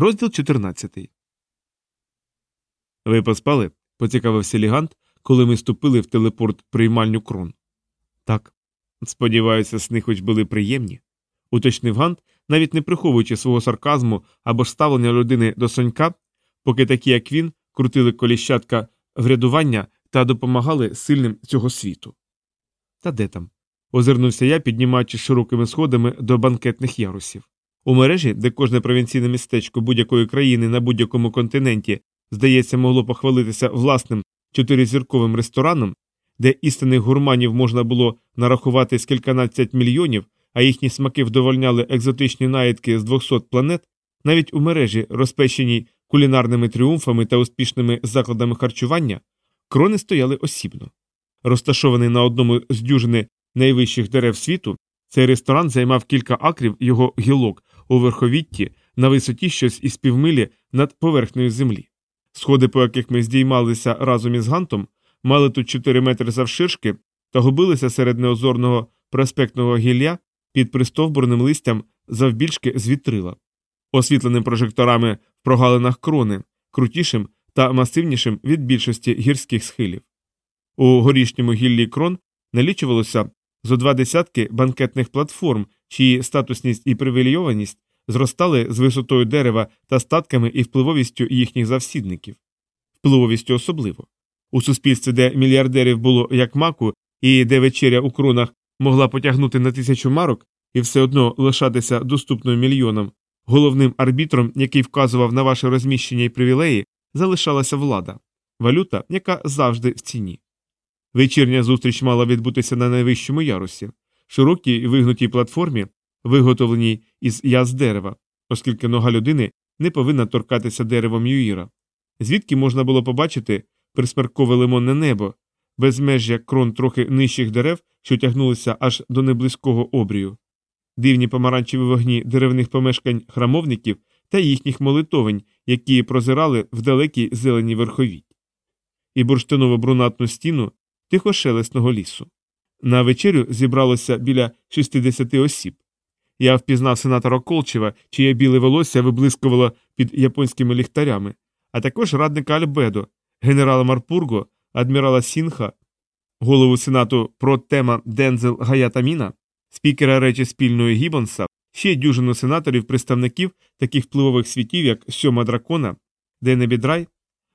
Розділ 14. Ви поспали? поцікавився Лігант, коли ми ступили в телепорт приймальню крон. Так. Сподіваюся, сни хоч були приємні, уточнив Гант, навіть не приховуючи свого сарказму або ж ставлення людини до сонька, поки такі, як він, крутили коліщатка врядування та допомагали сильним цього світу. Та де там? озирнувся я, піднімаючи широкими сходами до банкетних ярусів. У мережі, де кожне провінційне містечко будь-якої країни на будь-якому континенті, здається, могло похвалитися власним чотиризірковим рестораном, де істинних гурманів можна було нарахувати з кільканадцять мільйонів, а їхні смаки вдовольняли екзотичні наїдки з 200 планет, навіть у мережі, розпеченій кулінарними тріумфами та успішними закладами харчування, крони стояли осібно. Розташований на одному з дюжини найвищих дерев світу, цей ресторан займав кілька акрів його гілок у верховітті на висоті щось із півмилі над поверхнею землі. Сходи, по яких ми здіймалися разом із Гантом, мали тут 4 метри завширшки та губилися серед неозорного проспектного гілля під пристовбурним листям завбільшки з вітрила, освітленим прожекторами в прогалинах крони, крутішим та масивнішим від більшості гірських схилів. У горішньому гіллі крон налічувалося зо два десятки банкетних платформ, чиї статусність і привілейованість зростали з висотою дерева та статками і впливовістю їхніх завсідників, впливовістю особливо. У суспільстві, де мільярдерів було як маку, і де вечеря у кронах могла потягнути на тисячу марок і все одно лишатися доступною мільйонам, головним арбітром, який вказував на ваше розміщення і привілеї, залишалася влада, валюта, яка завжди в ціні. Вечірня зустріч мала відбутися на найвищому ярусі, широкій вигнутій платформі, виготовленій із яз дерева, оскільки нога людини не повинна торкатися деревом юїра, звідки можна було побачити присмеркове лимонне небо, безмежжя крон трохи нижчих дерев, що тягнулися аж до неблизького обрію, дивні помаранчеві вогні деревних помешкань храмовників та їхніх молитовень, які прозирали в далекій зеленій верховій, і бурштиново брунатну стіну тихошелесного лісу. На вечерю зібралося біля 60 осіб. Я впізнав сенатора Колчева, чиє біле волосся виблискувало під японськими ліхтарями, а також радника Альбедо, генерала Марпурго, адмірала Сінха, голову сенату про тема Дензел Гаятаміна, спікера речі спільної Гібонса, ще дюжину сенаторів, представників таких впливових світів, як Сьома Дракона, Денебідрай,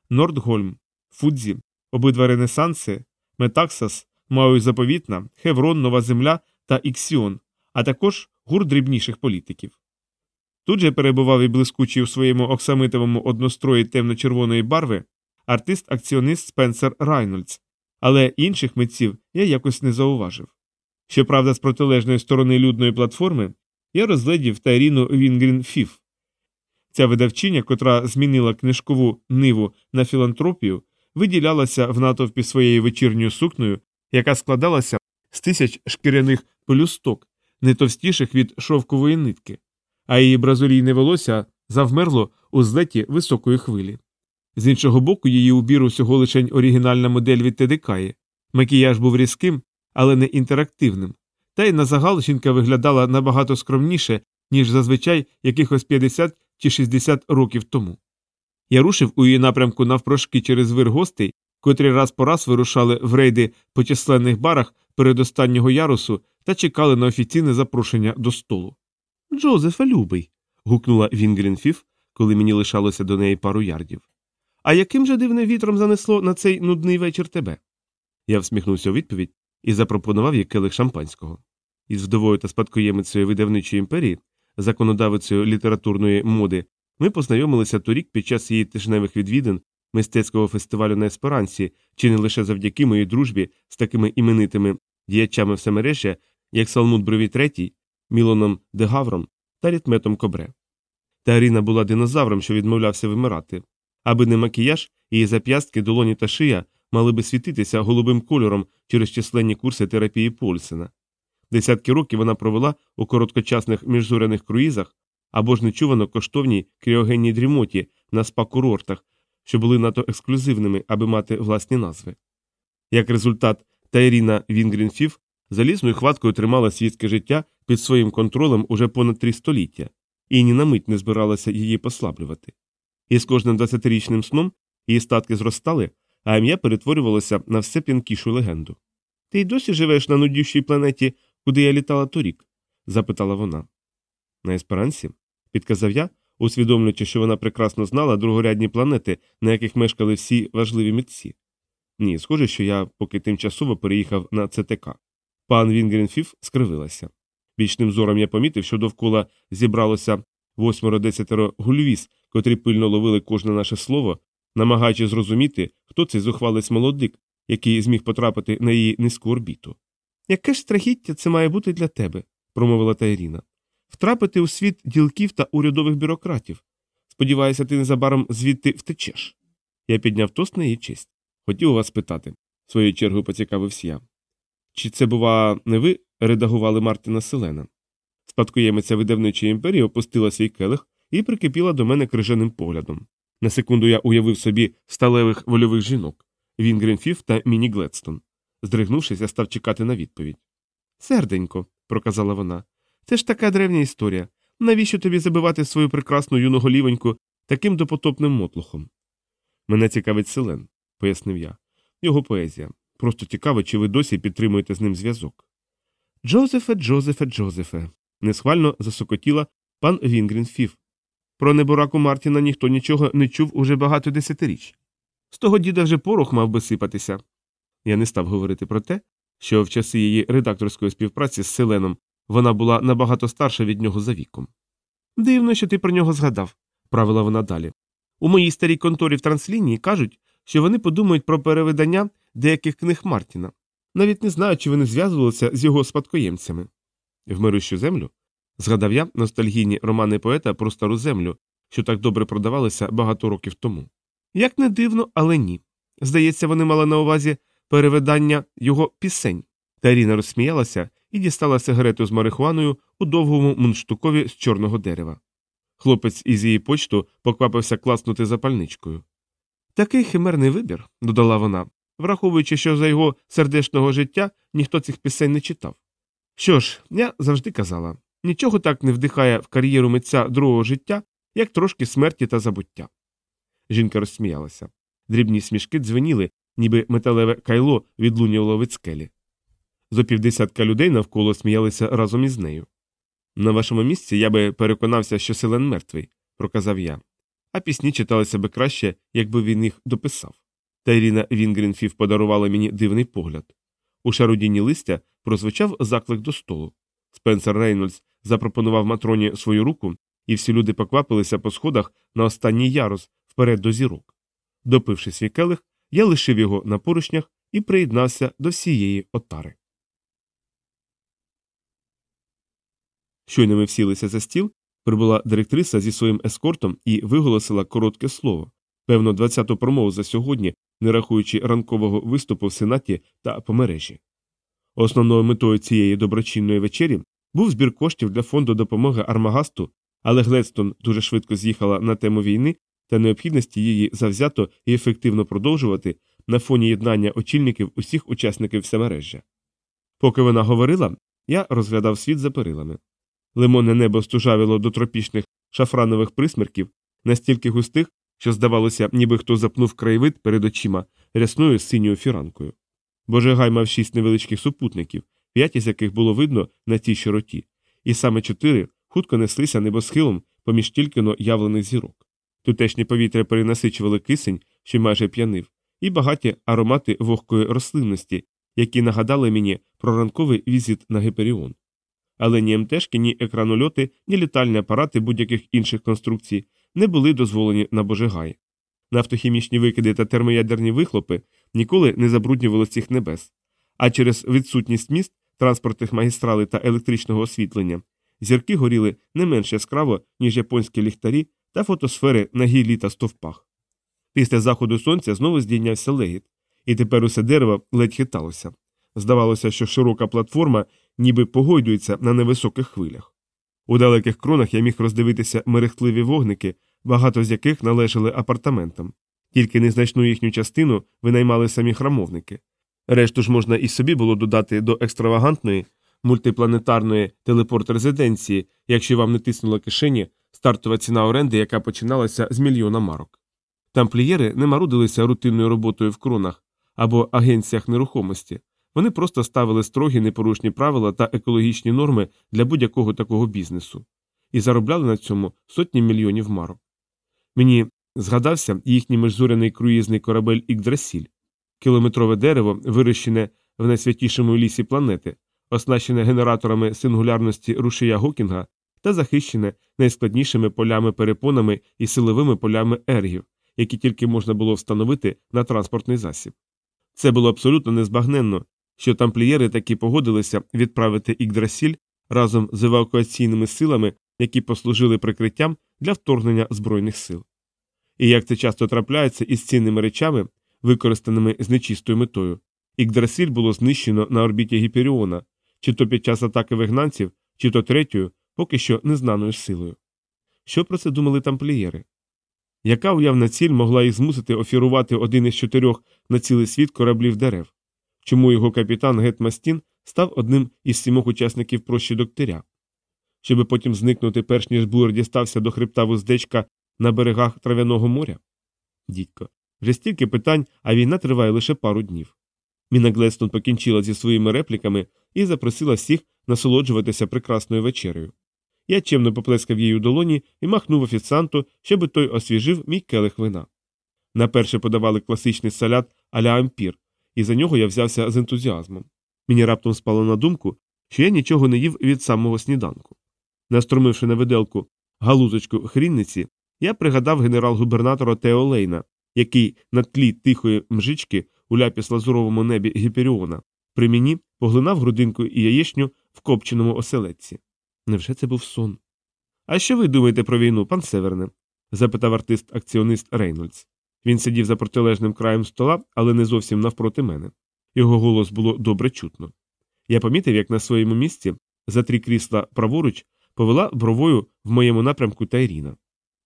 Нордгольм, Фудзі, обидва Ренесанси, Метаксас, Мау Заповітна, Хеврон, Нова Земля та Іксіон, а також гур дрібніших політиків. Тут же перебував і блискучий у своєму оксамитовому однострої темно-червоної барви артист-акціонист Спенсер Райнольдс, але інших митців я якось не зауважив. Щоправда, з протилежної сторони людної платформи я розглядів Тайріну Вінгрін Фіф. Ця видавчиня, котра змінила книжкову ниву на філантропію, виділялася в натовпі своєю вечірньою сукнею, яка складалася з тисяч шкіряних пелюсток, не товстіших від шовкової нитки, а її бразолійне волосся завмерло у злеті високої хвилі. З іншого боку, її убір усього лишень оригінальна модель від Тедекаї. Макіяж був різким, але не інтерактивним, та й на загал жінка виглядала набагато скромніше, ніж зазвичай якихось 50 чи 60 років тому. Я рушив у її напрямку навпрошки через вир гостей, котрі раз по раз вирушали в рейди по численних барах передостаннього ярусу та чекали на офіційне запрошення до столу. Джозефа, любий. гукнула Вінгрінфіф, коли мені лишалося до неї пару ярдів. А яким же дивним вітром занесло на цей нудний вечір тебе? Я всміхнувся у відповідь і запропонував їй келих шампанського. Із вдовою та спадкоємицею видавничої імперії, законодавицею літературної моди, ми познайомилися торік під час її тижневих відвідин мистецького фестивалю на есперансі, чи не лише завдяки моїй дружбі з такими іменитими діячами всемережжя, як Салмут Брові III, Мілоном Дегавром та Рітметом Кобре. Та Аріна була динозавром, що відмовлявся вимирати. Аби не макіяж, її зап'ястки, долоні та шия мали би світитися голубим кольором через численні курси терапії Польсена. Десятки років вона провела у короткочасних міжзоряних круїзах або ж нечувано коштовній кріогенній дрімоті на спа-курортах, що були надто ексклюзивними, аби мати власні назви. Як результат, Тайріна Вінгрінфіф залізною хваткою тримала світське життя під своїм контролем уже понад три століття, і ні на мить не збиралася її послаблювати. І з кожним 20-річним сном її статки зростали, а ім'я перетворювалося на все п'янкішу легенду. Ти й досі живеш на нудющій планеті, куди я літала торік? запитала вона. На есперансі, підказав я, усвідомлюючи, що вона прекрасно знала другорядні планети, на яких мешкали всі важливі митці. Ні, схоже, що я поки тимчасово переїхав на ЦТК. Пан Вінгрінфіф скривилася. Бічним зором я помітив, що довкола зібралося восьмеро-десятеро гульвіз, котрі пильно ловили кожне наше слово, намагаючись зрозуміти, хто цей зухвалець молодик, який зміг потрапити на її низьку орбіту. Яке ж страхіття це має бути для тебе, промовила Тайріна. Втрапити у світ ділків та урядових бюрократів. Сподіваюся, ти незабаром звідти втечеш. Я підняв тост на її честь. Хотів вас питати, своєю чергою поцікавився я. Чи це, бува, не ви редагували Мартина Селена? Спадкоємиця видавничої імперії опустила свій келих і прикипіла до мене крижаним поглядом. На секунду я уявив собі сталевих вольових жінок Він Грінфіф та Міні Гледстон. Здригнувшись, я став чекати на відповідь. Серденько, проказала вона, це ж така древня історія. Навіщо тобі забивати свою прекрасну юну голівоньку таким допотопним мотлухом? Мене цікавить Селен, пояснив я. Його поезія. Просто цікаво, чи ви досі підтримуєте з ним зв'язок. Джозефе, Джозефе, Джозефе. несхвально засокотіла пан Вінгрін Фіф. Про небораку Мартіна ніхто нічого не чув уже багато десятиріч. З того діда вже порох мав би сипатися. Я не став говорити про те, що в часи її редакторської співпраці з Селеном вона була набагато старша від нього за віком. Дивно, що ти про нього згадав, правила вона далі. У моїй старій конторі в транслінії кажуть, що вони подумають про перевидання деяких книг Мартіна. Навіть не знаю, чи вони зв'язувалися з його спадкоємцями. В землю згадав я ностальгійні романи поета про стару землю, що так добре продавалися багато років тому. Як не дивно, але ні. Здається, вони мали на увазі перевидання його пісень. Таріна розсміялася і дістала сигарету з марихуаною у довгому мундштукові з чорного дерева. Хлопець із її почту поквапився класнути запальничкою. Такий химерний вибір, додала вона, враховуючи, що за його сердечного життя ніхто цих пісень не читав. Що ж, я завжди казала нічого так не вдихає в кар'єру митця другого життя, як трошки смерті та забуття. Жінка розсміялася. Дрібні смішки дзвеніли, ніби металеве кайло відлунювало від скелі. Зо півдесятка людей навколо сміялися разом із нею. На вашому місці я би переконався, що Селен мертвий, проказав я, а пісні читалися би краще, якби він їх дописав. Та Ірина Вінгрінфів подарувала мені дивний погляд. У шарудінні листя прозвучав заклик до столу. Спенсер Рейнольдс запропонував матроні свою руку, і всі люди поквапилися по сходах на останній ярус вперед до зірок. Допивши свій келих, я лишив його на поручнях і приєднався до всієї отари. Щойно ми всілися за стіл, прибула директриса зі своїм ескортом і виголосила коротке слово, певно, 20-ту промову за сьогодні, не рахуючи ранкового виступу в сенаті та по мережі. Основною метою цієї доброчинної вечері був збір коштів для фонду допомоги Армагасту, але Гледстон дуже швидко з'їхала на тему війни та необхідності її завзято і ефективно продовжувати на фоні єднання очільників усіх учасників всемережжя. Поки вона говорила, я розглядав світ за перилами. Лимонне небо стужавіло до тропічних шафранових присмерків, настільки густих, що здавалося, ніби хто запнув краєвид перед очима рясною синьою фіранкою. Божегай мав шість невеличких супутників, п'ять із яких було видно на тій широті, і саме чотири хутко неслися небосхилом поміж тільки-но явлених зірок. Тутешнє повітря перенасичували кисень, що майже п'янив, і багаті аромати вогкої рослинності, які нагадали мені про ранковий візит на Гіперіон. Але ні МТшки, ні екранольоти, ні літальні апарати будь-яких інших конструкцій не були дозволені на Божегаї. Нафтохімічні викиди та термоядерні вихлопи ніколи не забруднювали цих небес, а через відсутність міст, транспортних магістралей та електричного освітлення зірки горіли не менш яскраво, ніж японські ліхтарі та фотосфери на гіллі та стовпах. Після заходу сонця знову здійнявся легіт, і тепер усе дерево ледь хиталося. Здавалося, що широка платформа ніби погойдується на невисоких хвилях. У далеких кронах я міг роздивитися мерехтливі вогники, багато з яких належали апартаментам, тільки незначну їхню частину винаймали самі храмовники. Решту ж можна і собі було додати до екстравагантної мультипланетарної телепорт резиденції, якщо вам не тиснуло кишені стартова ціна оренди, яка починалася з мільйона марок. Тамплієри не марудилися рутинною роботою в кронах або агенціях нерухомості, вони просто ставили строгі непорушні правила та екологічні норми для будь-якого такого бізнесу і заробляли на цьому сотні мільйонів марок. Мені згадався їхній межзоряний круїзний корабель Ікдрасіль, кілометрове дерево, вирощене в найсвятішому лісі планети, оснащене генераторами сингулярності рушія Гокінга та захищене найскладнішими полями перепонами і силовими полями ергів, які тільки можна було встановити на транспортний засіб. Це було абсолютно незбагненно, що тамплієри таки погодилися відправити Ікдрасіль разом з евакуаційними силами, які послужили прикриттям для вторгнення Збройних сил. І як це часто трапляється із цінними речами, використаними з нечистою метою, Ікдрасіль було знищено на орбіті Гіперіона, чи то під час атаки вигнанців, чи то третьою, поки що незнаною силою. Що про це думали тамплієри? Яка уявна ціль могла їх змусити офірувати один із чотирьох на цілий світ кораблів дерев? Чому його капітан Гет Мастін став одним із сімох учасників прощі докторя? Щоби потім зникнути, перш ніж Буер дістався до хребта вуздечка на берегах Трав'яного моря? Дідько, вже стільки питань, а війна триває лише пару днів. Міна Глестон покінчила зі своїми репліками і запросила всіх насолоджуватися прекрасною вечерею. Я чемно поплескав її у долоні і махнув офіціанту, щоби той освіжив мій келих вина. Наперше подавали класичний салят аля ампір, і за нього я взявся з ентузіазмом. Мені раптом спало на думку, що я нічого не їв від самого сніданку. Настромивши на виделку галузочку хрінниці, я пригадав генерал-губернатора Тео Лейна, який на тлі тихої мжички у ляпіс лазуровому небі Гіперіона при мені поглинав грудинку і яєчню в копченому оселедці. Невже це був сон? А що ви думаєте про війну, пан Северне? запитав артист-акціонист Рейнольдс. Він сидів за протилежним краєм стола, але не зовсім навпроти мене. Його голос було добре чутно. Я помітив, як на своєму місці, за три крісла праворуч, повела бровою в моєму напрямку Тайріна.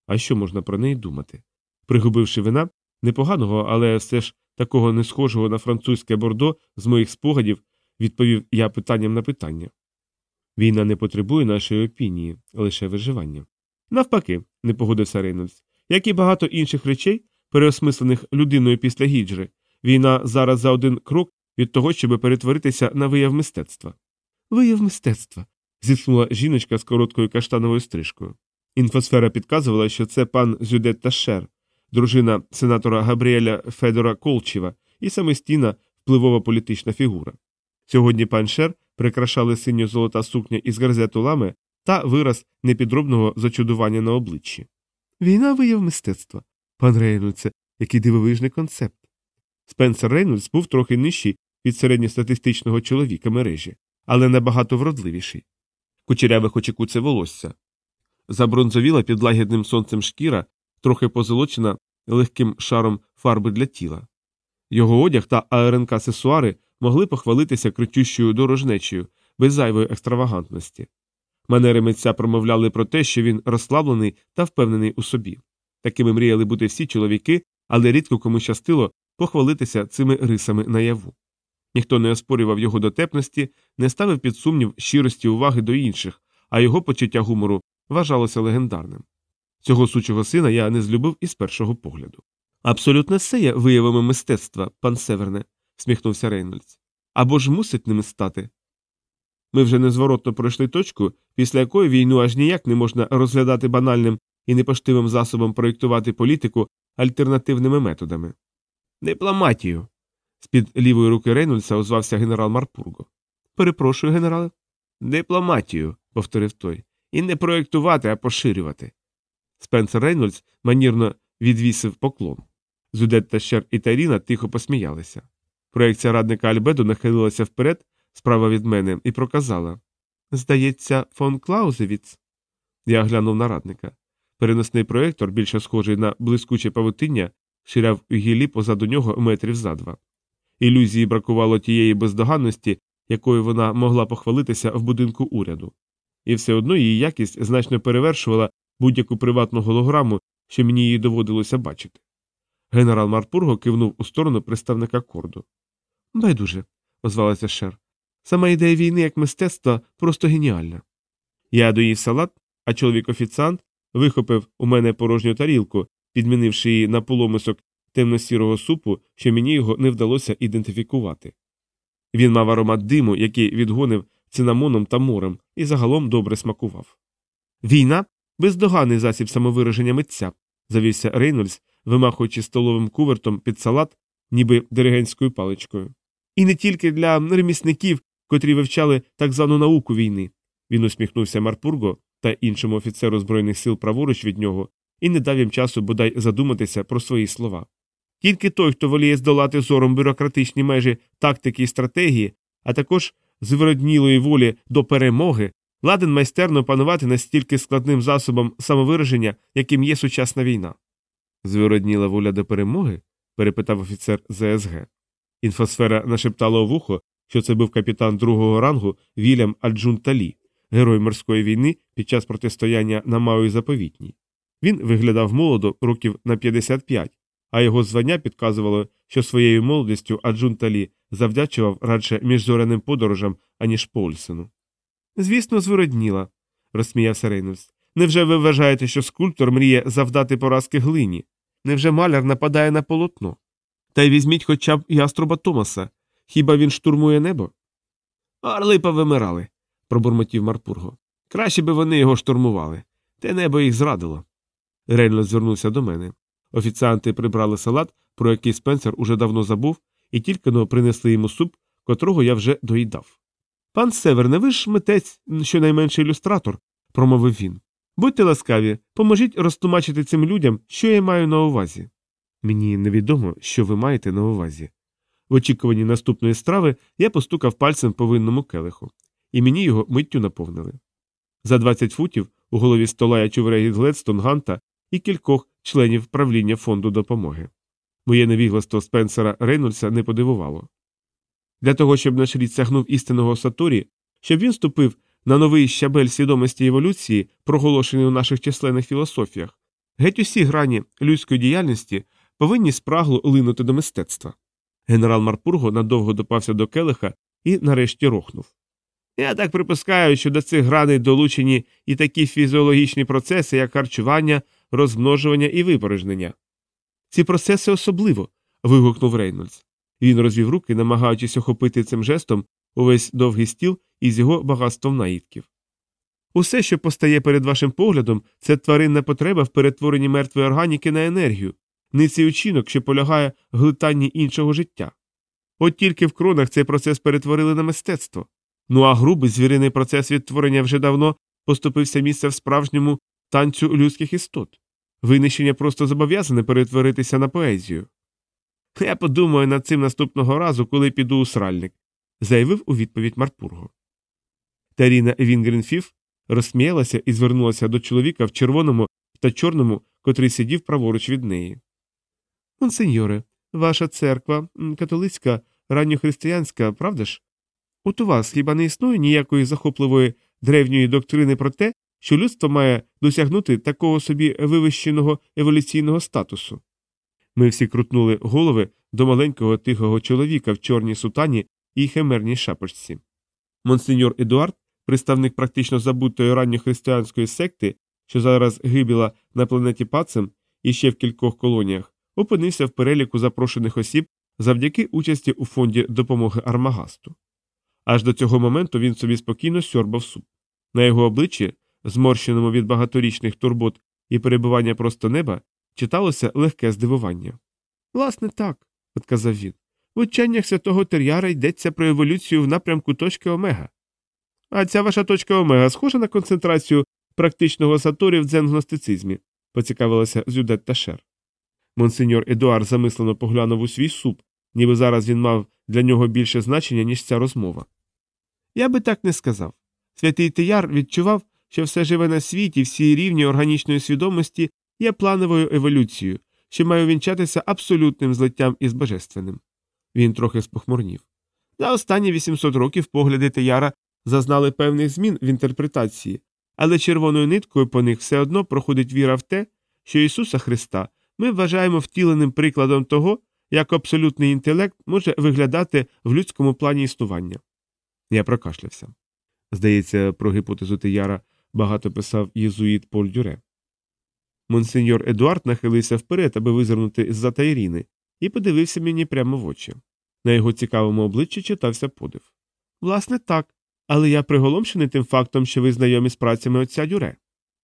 А що можна про неї думати? Пригубивши вина, непоганого, але все ж такого не схожого на французьке бордо з моїх спогадів, відповів я питанням на питання. Війна не потребує нашої опінії, лише виживання. Навпаки, не погодився Рейнольдс, як і багато інших речей, переосмислених людиною після гіджри, війна зараз за один крок від того, щоб перетворитися на вияв мистецтва. Вияв мистецтва. зітхнула жіночка з короткою каштановою стрижкою. Інфосфера підказувала, що це пан Зюдетта Шер, дружина сенатора Габріеля Федора Колчева і самостійна впливова політична фігура. Сьогодні пан Шер прикрашали синьо золота сукня із гарзету лами та вираз непідробного зачудування на обличчі. Війна вияв мистецтва. Пан Рейнольдсе, який дивовижний концепт. Спенсер Рейнольдс був трохи нижчий від середньостатистичного чоловіка мережі, але набагато вродливіший. Кучеряве хоч і волосся. Забронзовіла під лагідним сонцем шкіра, трохи позолочена легким шаром фарби для тіла. Його одяг та АРНК сесуари могли похвалитися кричущою дорожнечею, без зайвої екстравагантності. Манери митця промовляли про те, що він розслаблений та впевнений у собі. Такими мріяли бути всі чоловіки, але рідко кому щастило похвалитися цими рисами наяву. Ніхто не оспорював його дотепності, не ставив під сумнів щирості уваги до інших, а його почуття гумору вважалося легендарним. Цього сучого сина я не злюбив із першого погляду. Абсолютно все є виявами мистецтва, пан Северне, сміхнувся Рейнольдс. Або ж мусить ними стати. Ми вже незворотно пройшли точку, після якої війну аж ніяк не можна розглядати банальним і непоштивим засобом проєктувати політику альтернативними методами. Дипломатію. З під лівої руки Рейнольдса озвався генерал Марпурго. Перепрошую, генерале. Дипломатію, повторив той. І не проєктувати, а поширювати. Спенсер Рейнольдс манірно відвісив поклон. Зудетта Щер і Тайріна тихо посміялися. Проекція радника Альбеду нахилилася вперед, справа від мене, і проказала Здається, фон Клаузевіц. Я глянув на радника. Переносний проєктор, більше схожий на блискуче павутиння, ширяв у гілі позаду нього метрів за два. Ілюзії бракувало тієї бездоганності, якою вона могла похвалитися в будинку уряду. І все одно її якість значно перевершувала будь-яку приватну голограму, що мені її доводилося бачити. Генерал Марпурго кивнув у сторону представника корду. Байдуже, озвалася Шер. Сама ідея війни як мистецтва просто геніальна. Я доїв салат, а чоловік офіціант вихопив у мене порожню тарілку, підмінивши її на поломисок темно-сірого супу, що мені його не вдалося ідентифікувати. Він мав аромат диму, який відгонив цинамоном та морем, і загалом добре смакував. Війна бездоганний засіб самовираження митця, завівся Рейнольдс, вимахуючи столовим кувертом під салат, ніби диригентською паличкою. І не тільки для ремісників, котрі вивчали так звану науку війни. Він усміхнувся Марпурго та іншому офіцеру Збройних сил праворуч від нього і не дав їм часу бодай задуматися про свої слова. Тільки той, хто воліє здолати зором бюрократичні межі тактики і стратегії, а також з вироднілої волі до перемоги, ладен майстерно панувати настільки складним засобом самовираження, яким є сучасна війна. Звиродніла воля до перемоги? перепитав офіцер ЗСГ. Інфосфера нашептала у вухо, що це був капітан другого рангу Вільям Аджунталі, герой морської війни під час протистояння на Маю заповітній. Він виглядав молодо років на 55, а його звання підказувало, що своєю молодістю Аджунталі завдячував радше міжзоряним подорожам, аніж Польсену. Звісно, звиродніла, розсміявся Рейнольдс. Невже ви вважаєте, що скульптор мріє завдати поразки глині? Невже маляр нападає на полотно? Та й візьміть хоча б яструба Томаса. Хіба він штурмує небо? Орли повимирали, пробурмотів Марпурго. Краще би вони його штурмували. Те небо їх зрадило. Рейнольдс звернувся до мене. Офіціанти прибрали салат, про який Спенсер уже давно забув, і тільки но принесли йому суп, котрого я вже доїдав. Пан Северне, ви ж митець, щонайменше ілюстратор, промовив він. Будьте ласкаві, поможіть розтлумачити цим людям, що я маю на увазі. Мені невідомо, що ви маєте на увазі. В очікуванні наступної страви я постукав пальцем по винному келиху, і мені його миттю наповнили. За 20 футів у голові стола я чув регіт Гледстон Ганта і кількох членів правління фонду допомоги. Моє невігластво Спенсера Рейнольдса не подивувало. Для того, щоб наш рід сягнув істинного Саторі, щоб він ступив на новий щабель свідомості еволюції, проголошений у наших численних філософіях, геть усі грані людської діяльності повинні спрагло линути до мистецтва. Генерал Марпурго надовго допався до келиха і нарешті рохнув. Я так припускаю, що до цих граней долучені і такі фізіологічні процеси, як харчування, розмножування і випорожнення. Ці процеси особливо. вигукнув Рейнольдс. Він розвів руки, намагаючись охопити цим жестом увесь довгий стіл із його багатством наїдків. Усе, що постає перед вашим поглядом, це тваринна потреба в перетворенні мертвої органіки на енергію, ниций учинок, що полягає в глитанні іншого життя. От тільки в кронах цей процес перетворили на мистецтво. Ну а грубий звіриний процес відтворення вже давно поступився місце в справжньому танцю людських істот. Винищення просто зобов'язане перетворитися на поезію. Я подумаю над цим наступного разу, коли піду у сральник, заявив у відповідь Марпурго. Таріна Вінгренфіф розсміялася і звернулася до чоловіка в червоному та чорному, котрий сидів праворуч від неї. Монсеньоре, ваша церква католицька, ранньохристиянська, правда ж? От у вас хіба не існує ніякої захопливої древньої доктрини про те, що людство має досягнути такого собі вивищеного еволюційного статусу? Ми всі крутнули голови до маленького тихого чоловіка в чорній сутані і химерній шапочці. Монсеньор Едуард, представник практично забутої ранньохристиянської секти, що зараз гибіла на планеті Пацем і ще в кількох колоніях, опинився в переліку запрошених осіб завдяки участі у фонді допомоги Армагасту. Аж до цього моменту він собі спокійно сьорбав суп. На його обличчі, зморщеному від багаторічних турбот і перебування просто неба, читалося легке здивування. Власне, так, відказав він. В ученнях святого Тер'яра йдеться про еволюцію в напрямку точки Омега. А ця ваша точка Омега схожа на концентрацію практичного саторі в дзенгностицизмі, поцікавилася Зюдет Ташер. Монсеньор Едуард замислено поглянув у свій суп, ніби зараз він мав для нього більше значення, ніж ця розмова. Я би так не сказав. Святий Теяр відчував, що все живе на світі, всі рівні органічної свідомості є плановою еволюцією, що має увінчатися абсолютним злиттям із божественним. Він трохи спохмурнів. За останні 800 років погляди Теяра зазнали певних змін в інтерпретації, але червоною ниткою по них все одно проходить віра в те, що Ісуса Христа ми вважаємо втіленим прикладом того, як абсолютний інтелект може виглядати в людському плані існування. Я прокашлявся. Здається, про гіпотезу Теяра багато писав єзуїт Поль Дюре. Монсеньор Едуард нахилився вперед, аби визирнути з-за Тайріни, і подивився мені прямо в очі. На його цікавому обличчі читався подив. Власне, так, але я приголомшений тим фактом, що ви знайомі з працями отця Дюре.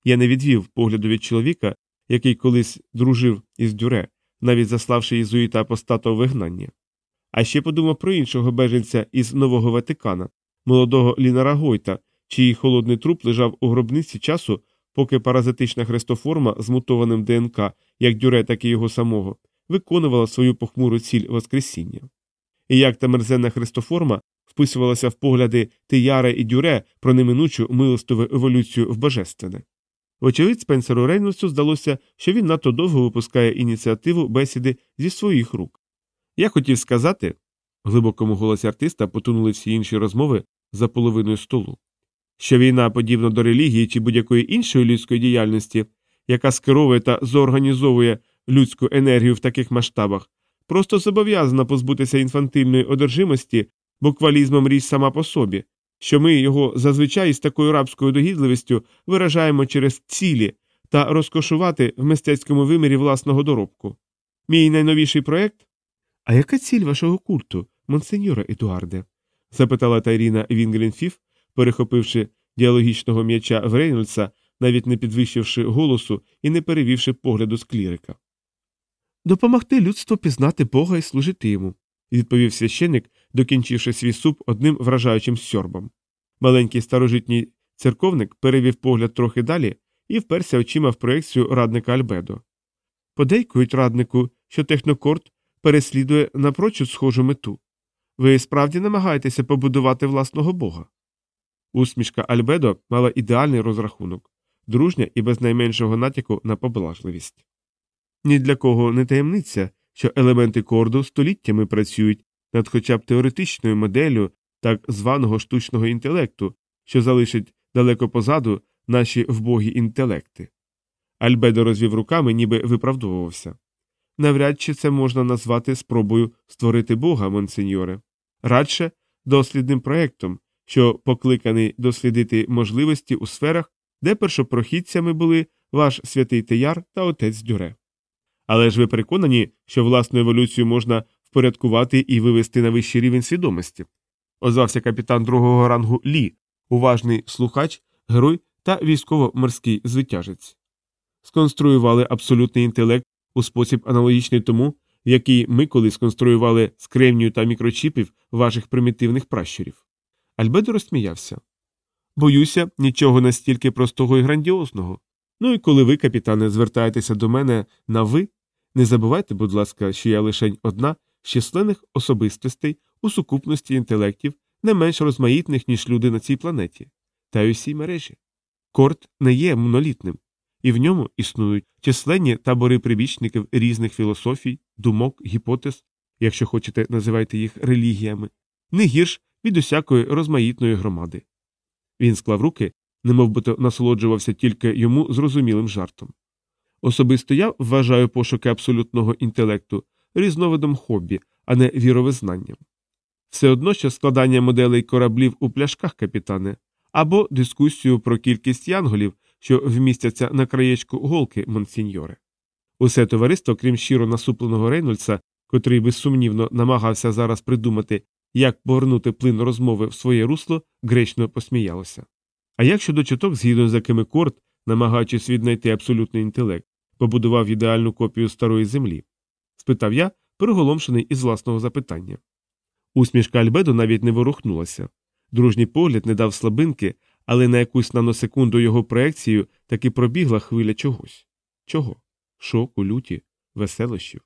Я не відвів погляду від чоловіка, який колись дружив із Дюре, навіть заславши єзуїта апостата у вигнання. А ще подумав про іншого беженця із Нового Ватикана, молодого Лінара Гойта, чиїй холодний труп лежав у гробниці часу, поки паразитична хрестоформа з мутованим ДНК, як Дюре, так і його самого, виконувала свою похмуру ціль Воскресіння. І як та мерзенна хрестоформа вписувалася в погляди Тияре і Дюре про неминучу милостиву еволюцію в божественне. Вочевидь, Спенсеру Рейнольдсу здалося, що він надто довго випускає ініціативу бесіди зі своїх рук. Я хотів сказати, в глибокому голосі артиста потонули всі інші розмови за половиною столу, що війна, подібна до релігії чи будь-якої іншої людської діяльності, яка скеровує та зорганізовує людську енергію в таких масштабах, просто зобов'язана позбутися інфантильної одержимості буквалізмом річ сама по собі, що ми його зазвичай з такою рабською догідливістю виражаємо через цілі та розкошувати в мистецькому вимірі власного доробку. Мій найновіший проект. А яка ціль вашого культу, монсеньора Едуарде? запитала Тайріна Вінгренфіф, перехопивши діалогічного м'яча в Рейнольдса, навіть не підвищивши голосу і не перевівши погляду з клірика. Допомогти людству пізнати Бога і служити йому, відповів священик, докінчивши свій суп одним вражаючим сьорбом. Маленький старожитній церковник перевів погляд трохи далі і вперся очима в проекцію радника Альбедо. Подейкують раднику, що технокорт переслідує напрочуд схожу мету. Ви справді намагаєтеся побудувати власного бога. Усмішка Альбедо мала ідеальний розрахунок, дружня і без найменшого натяку на поблажливість. Ні для кого не таємниця, що елементи корду століттями працюють над хоча б теоретичною моделлю так званого штучного інтелекту, що залишить далеко позаду наші вбогі інтелекти. Альбедо розвів руками, ніби виправдовувався. Навряд чи це можна назвати спробою створити Бога, монсеньоре, радше дослідним проєктом, що покликаний дослідити можливості у сферах, де першопрохідцями були ваш святий Теяр та отець Дюре. Але ж ви переконані, що власну еволюцію можна впорядкувати і вивести на вищий рівень свідомості, озвався капітан другого рангу Лі, уважний слухач, герой та військово-морський звитяжець. Сконструювали абсолютний інтелект у спосіб аналогічний тому, який ми колись сконструювали скремнію та мікрочіпів ваших примітивних пращурів. Альбедо розсміявся. Боюся, нічого настільки простого і грандіозного. Ну і коли ви, капітане, звертаєтеся до мене на ви, не забувайте, будь ласка, що я лише одна з численних особистостей у сукупності інтелектів, не менш розмаїтних, ніж люди на цій планеті, та й усій мережі. Корт не є монолітним, і в ньому існують численні табори прибічників різних філософій, думок, гіпотез, якщо хочете називайте їх релігіями, не гірш від усякої розмаїтної громади. Він склав руки, немовбито насолоджувався тільки йому зрозумілим жартом. Особисто я вважаю пошуки абсолютного інтелекту різновидом хобі, а не віровизнанням. Все одно, що складання моделей кораблів у пляшках, капітане, або дискусію про кількість янголів, що вмістяться на краєчку голки, монсіньоре. Усе товариство, крім щиро насупленого Рейнольдса, котрий безсумнівно намагався зараз придумати, як повернути плин розмови в своє русло, гречно посміялося. А як щодо чуток, згідно з якими Корт, намагаючись віднайти абсолютний інтелект, побудував ідеальну копію старої землі? спитав я, переголомшений із власного запитання. Усмішка Альбедо навіть не ворухнулася. Дружній погляд не дав слабинки, але на якусь наносекунду його проекцію таки пробігла хвиля чогось. Чого? Шоку, люті, веселощів.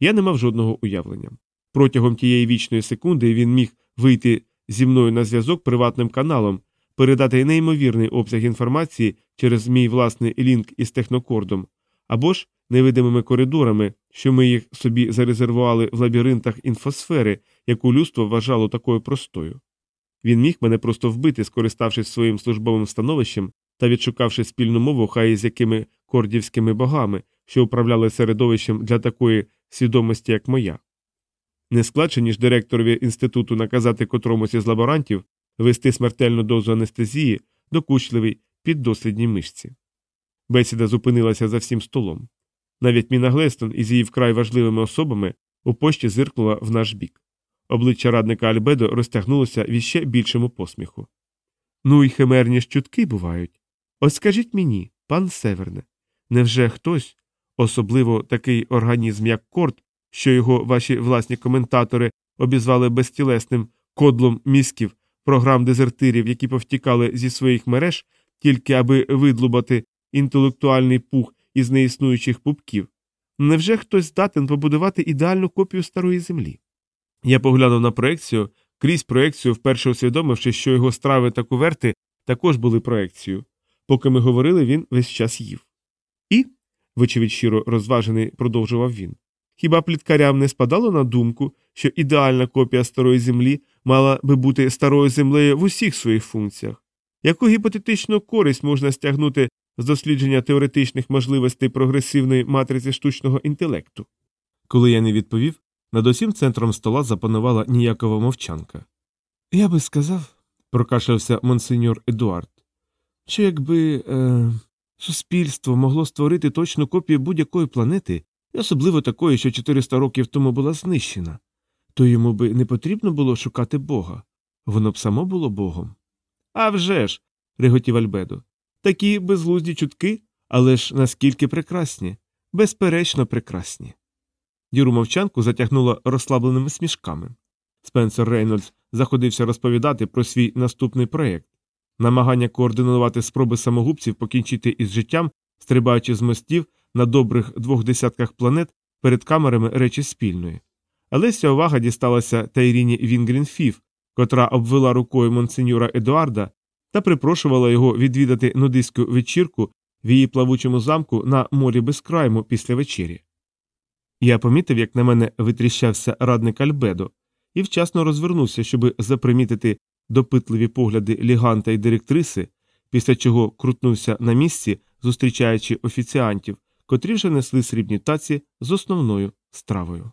Я не мав жодного уявлення. Протягом тієї вічної секунди він міг вийти зі мною на зв'язок приватним каналом, передати неймовірний обсяг інформації через мій власний лінк із технокордом, або ж невидимими коридорами, що ми їх собі зарезервували в лабіринтах інфосфери, яку людство вважало такою простою. Він міг мене просто вбити, скориставшись своїм службовим становищем та відшукавши спільну мову хай з якими кордівськими богами, що управляли середовищем для такої свідомості, як моя. Не складше, ніж директорові інституту наказати котромусь із лаборантів вести смертельну дозу анестезії, докучливій піддослідній мишці. Бесіда зупинилася за всім столом. Навіть Міна Глестон із її вкрай важливими особами у пошті зиркнула в наш бік. Обличчя радника Альбедо розтягнулося в іще більшому посміху. Ну й химерні ж чутки бувають. Ось скажіть мені, пан Северне, невже хтось, особливо такий організм, як Корт, що його ваші власні коментатори обізвали безтілесним кодлом мізків програм дезертирів, які повтікали зі своїх мереж, тільки аби видлубати інтелектуальний пух із неіснуючих пупків, невже хтось здатен побудувати ідеальну копію старої землі? Я поглянув на проекцію, крізь проекцію, вперше усвідомивши, що його страви та куверти також були проекцією. Поки ми говорили, він весь час їв. І, вочевидь щиро розважений, продовжував він. Хіба пліткарям не спадало на думку, що ідеальна копія старої землі мала би бути старою землею в усіх своїх функціях? Яку гіпотетичну користь можна стягнути з дослідження теоретичних можливостей прогресивної матриці штучного інтелекту? Коли я не відповів, над усім центром стола запанувала ніякова мовчанка. Я би сказав, прокашлявся монсеньор Едуард, що якби е, суспільство могло створити точну копію будь-якої планети, і особливо такої, що 400 років тому була знищена, то йому би не потрібно було шукати Бога. Воно б само було Богом. «А вже ж!» – реготів Альбедо. Такі безглузді чутки, але ж наскільки прекрасні, безперечно прекрасні. Діру мовчанку затягнуло розслабленими смішками. Спенсер Рейнольдс заходився розповідати про свій наступний проєкт намагання координувати спроби самогубців покінчити із життям, стрибаючи з мостів на добрих двох десятках планет перед камерами речі спільної. Але вся увага дісталася Тайріні Вінгрінфіф, котра обвела рукою монсеньора Едуарда та припрошувала його відвідати нудиську вечірку в її плавучому замку на морі безкрайму після вечері. Я помітив, як на мене витріщався радник Альбедо, і вчасно розвернувся, щоб запримітити допитливі погляди ліганта і директриси, після чого крутнувся на місці, зустрічаючи офіціантів, котрі вже несли срібні таці з основною стравою.